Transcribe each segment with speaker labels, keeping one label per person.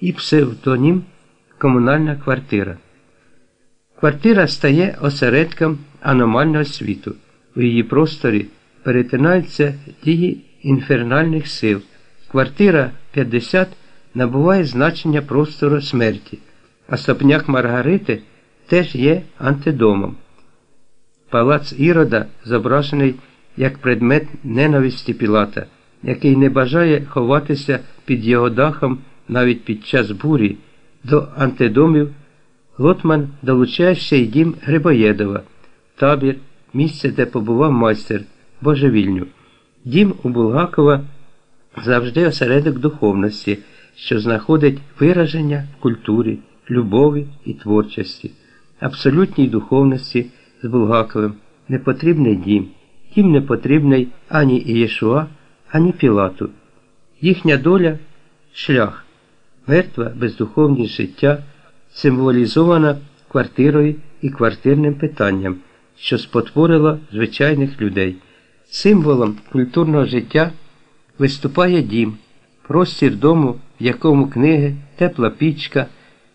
Speaker 1: і псевдонім комунальна квартира. Квартира стає осередком аномального світу. У її просторі перетинаються дії інфернальних сил. Квартира 50 набуває значення простору смерті, а сопняк Маргарити теж є антидомом. Палац Ірода зображений як предмет ненависті Пілата, який не бажає ховатися під його дахом навіть під час бурі. До антидомів Лотман долучає й дім Грибоєдова, табір, місце, де побував майстер Божевільню. Дім у Булгакова завжди осередок духовності, що знаходить вираження в культурі, любові і творчості, абсолютній духовності з Булгаковим не потрібний дім, дім не потрібний ані Ієшуа, ані Пілату. Їхня доля шлях, мертва бездуховність життя, символізована квартирою і квартирним питанням, що спотворило звичайних людей. Символом культурного життя виступає дім, простір дому, в якому книги, тепла пічка,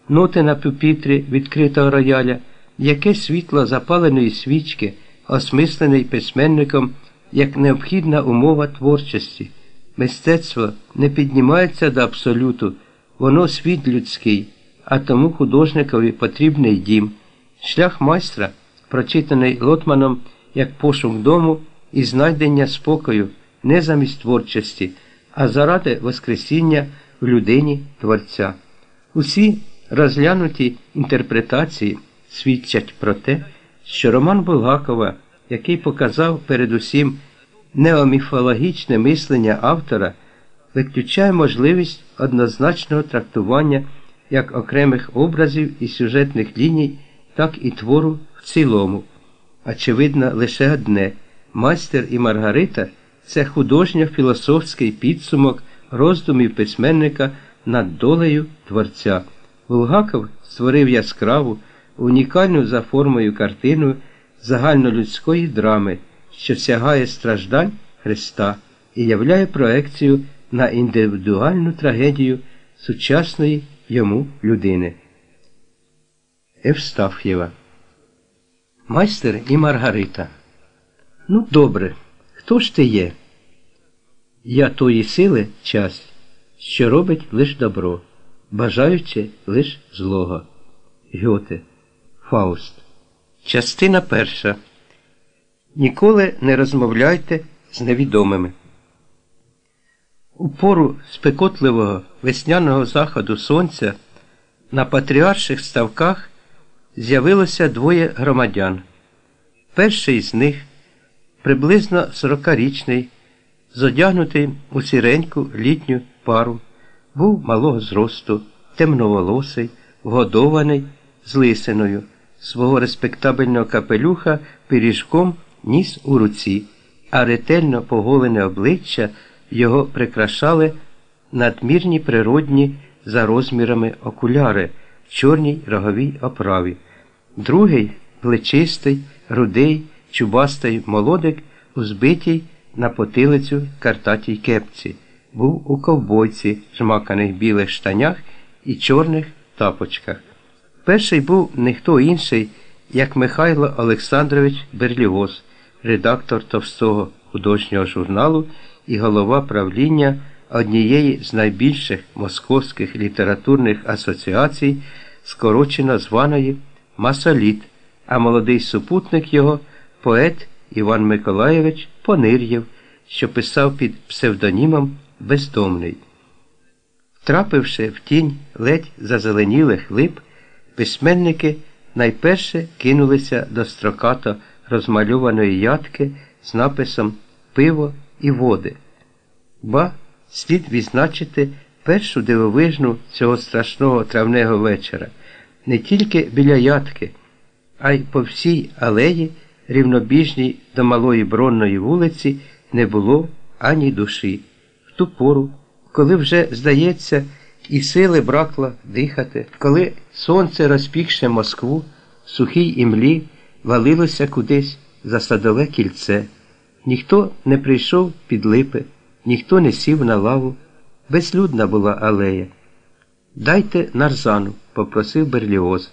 Speaker 1: ноти на пюпітрі відкритого рояля, яке світло запаленої свічки, осмислений письменником як необхідна умова творчості. Мистецтво не піднімається до абсолюту, воно світ людський, а тому художникові потрібний дім. Шлях майстра, прочитаний Лотманом як пошук дому і знайдення спокою не замість творчості, а заради Воскресіння в людині Творця. Усі розглянуті інтерпретації свідчать про те, що роман Булгакова, який показав передусім неоміфологічне мислення автора, виключає можливість однозначного трактування як окремих образів і сюжетних ліній, так і твору в цілому. Очевидно, лише одне майстер і Маргарита це художньо-філософський підсумок роздумів письменника над долею творця. Булгаков створив яскраву, унікальну за формою картину загальнолюдської драми, що сягає страждань Христа і являє проекцію на індивідуальну трагедію сучасної йому людини. Евстаф'єва Майстер і Маргарита. Ну, добре, хто ж ти є? Я тої сили часть, що робить лиш добро, бажаючи лиш злого. Гьоте. Фауст. Частина перша. Ніколи не розмовляйте з невідомими. У пору спекотливого весняного заходу сонця на патріарших ставках з'явилося двоє громадян. Перший з них приблизно 40-річний, зодягнутий у сіреньку літню пару, був малого зросту, темноволосий, вгодований з лисиною, свого респектабельного капелюха пиріжком ніс у руці, а ретельно поголене обличчя його прикрашали надмірні природні за розмірами окуляри в чорній роговій оправі. Другий плечистий, рудий, чубастий молодик у збитій на потилицю картатій кепці, був у ковбойці, жмаканих білих штанях і чорних тапочках. Перший був не хто інший, як Михайло Олександрович Берліоз, редактор товстого художнього журналу і голова правління однієї з найбільших московських літературних асоціацій, скорочено званої Масоліт, а молодий супутник його поет Іван Миколаєвич Понир'єв, що писав під псевдонімом Бездомний. Трапивши в тінь ледь зазеленілих лип, письменники найперше кинулися до строкато розмальованої ядки з написом Пиво і води. Ба слід відзначити першу дивовижну цього страшного травнего вечора не тільки біля ядки, а й по всій алеї, рівнобіжній до малої бронної вулиці, не було ані душі. В ту пору, коли вже, здається, і сили бракло дихати, коли сонце, розпікше Москву, в сухій імлі валилося кудись за садове кільце. Ніхто не прийшов під липи, ніхто не сів на лаву, безлюдна була алея. Дайте нарзану, попросив Берліоз.